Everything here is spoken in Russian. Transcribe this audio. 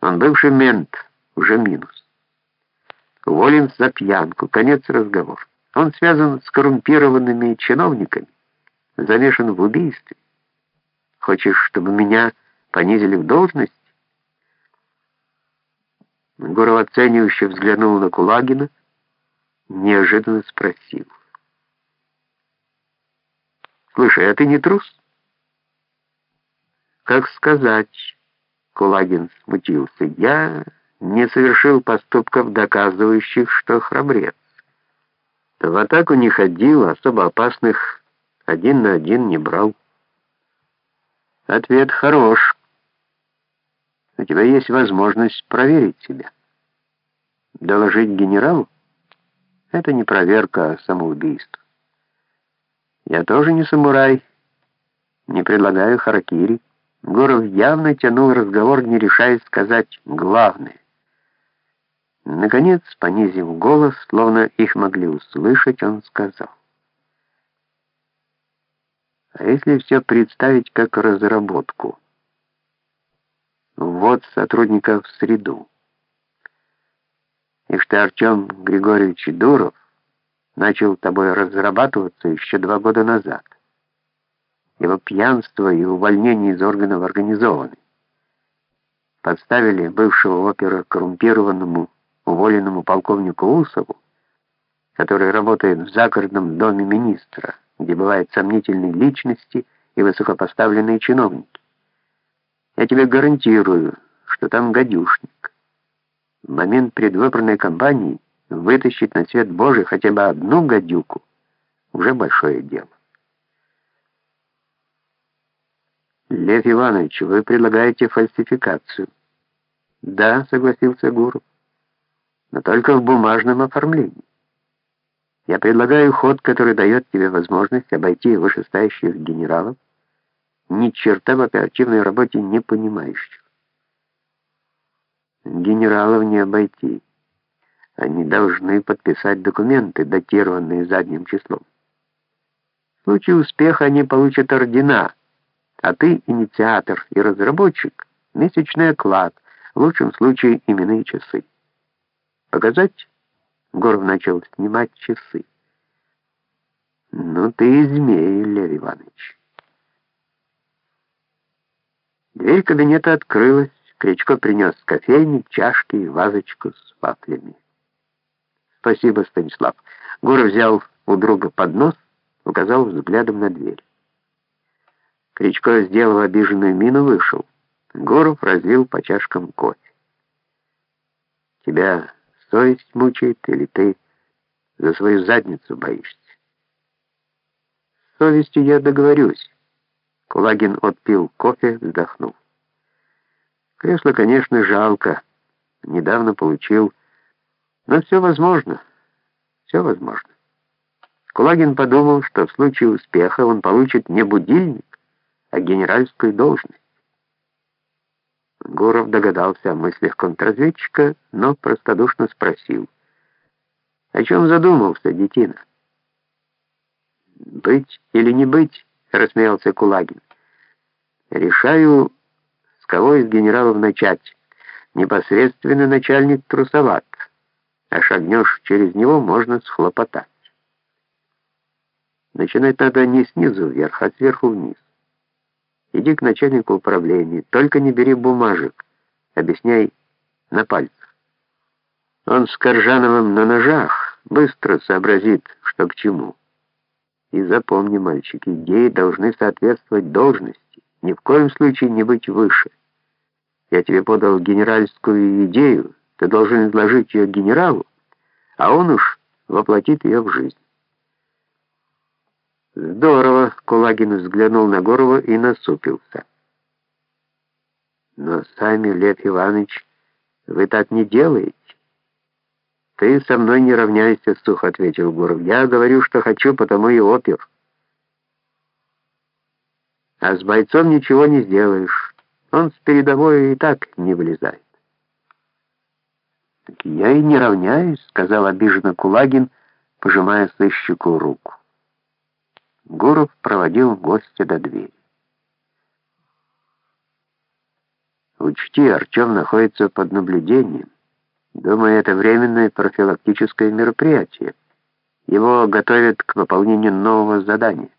Он бывший мент, уже минус. Уволен за пьянку, конец разговора. Он связан с коррумпированными чиновниками, замешан в убийстве. Хочешь, чтобы меня понизили в должность? Гуров оценивающе взглянул на Кулагина, неожиданно спросил. «Слушай, а ты не трус?» «Как сказать?» Кулагин смутился. «Я не совершил поступков, доказывающих, что храбрец. В атаку не ходил, особо опасных один на один не брал». Ответ хорош. У тебя есть возможность проверить себя. Доложить генералу? Это не проверка, а самоубийство. Я тоже не самурай, не предлагаю харакири. Гуров явно тянул разговор, не решаясь сказать главное. Наконец, понизив голос, словно их могли услышать, он сказал. А если все представить как разработку? Вот сотрудников в среду. И что Артем Григорьевич Дуров начал тобой разрабатываться еще два года назад. Его пьянство и увольнение из органов организованы. Подставили бывшего опера коррумпированному, уволенному полковнику Усову, который работает в загородном доме министра, где бывают сомнительные личности и высокопоставленные чиновники. Я тебе гарантирую, что там гадюшник. В момент предвыборной кампании вытащить на свет Божий хотя бы одну гадюку уже большое дело. Лев Иванович, вы предлагаете фальсификацию. Да, согласился Гуров, но только в бумажном оформлении. Я предлагаю ход, который дает тебе возможность обойти вышестоящих генералов, ни черта в оперативной работе не понимающих. Генералов не обойти. Они должны подписать документы, датированные задним числом. В случае успеха они получат ордена, а ты инициатор и разработчик, месячный оклад, в лучшем случае именные часы. Показать? Горов начал снимать часы. «Ну ты и змей, Лев Иванович». Дверь кабинета открылась. Кричко принес кофейник, чашки и вазочку с вафлями. «Спасибо, Станислав». Гуров взял у друга поднос, указал взглядом на дверь. Кричко, сделал обиженную мину, вышел. Гуров разлил по чашкам кофе. «Тебя совесть мучает, или ты за свою задницу боишься? С совестью я договорюсь. Кулагин отпил кофе, вздохнул. Кресло, конечно, жалко. Недавно получил. Но все возможно. Все возможно. Кулагин подумал, что в случае успеха он получит не будильник, а генеральскую должность. Гуров догадался о мыслях контрразведчика, но простодушно спросил. «О чем задумался, детина?» «Быть или не быть?» — рассмеялся Кулагин. «Решаю, с кого из генералов начать. Непосредственно начальник трусоват, а шагнешь через него, можно схлопотать. Начинать надо не снизу вверх, а сверху вниз. Иди к начальнику управления, только не бери бумажек, объясняй на пальцах. Он с Коржановым на ножах быстро сообразит, что к чему. И запомни, мальчик, идеи должны соответствовать должности, ни в коем случае не быть выше. Я тебе подал генеральскую идею, ты должен изложить ее генералу, а он уж воплотит ее в жизнь. «Здорово!» — Кулагин взглянул на Горова и насупился. «Но сами, Лев Иванович, вы так не делаете». «Ты со мной не равняйся», — сухо ответил Гуров. «Я говорю, что хочу, потому и опер». «А с бойцом ничего не сделаешь. Он с передовой и так не вылезает». «Так я и не равняюсь», — сказал обиженно Кулагин, пожимая сыщику руку. Гуров проводил гостя до двери. Учти, Артем находится под наблюдением. Думаю, это временное профилактическое мероприятие. Его готовят к выполнению нового задания.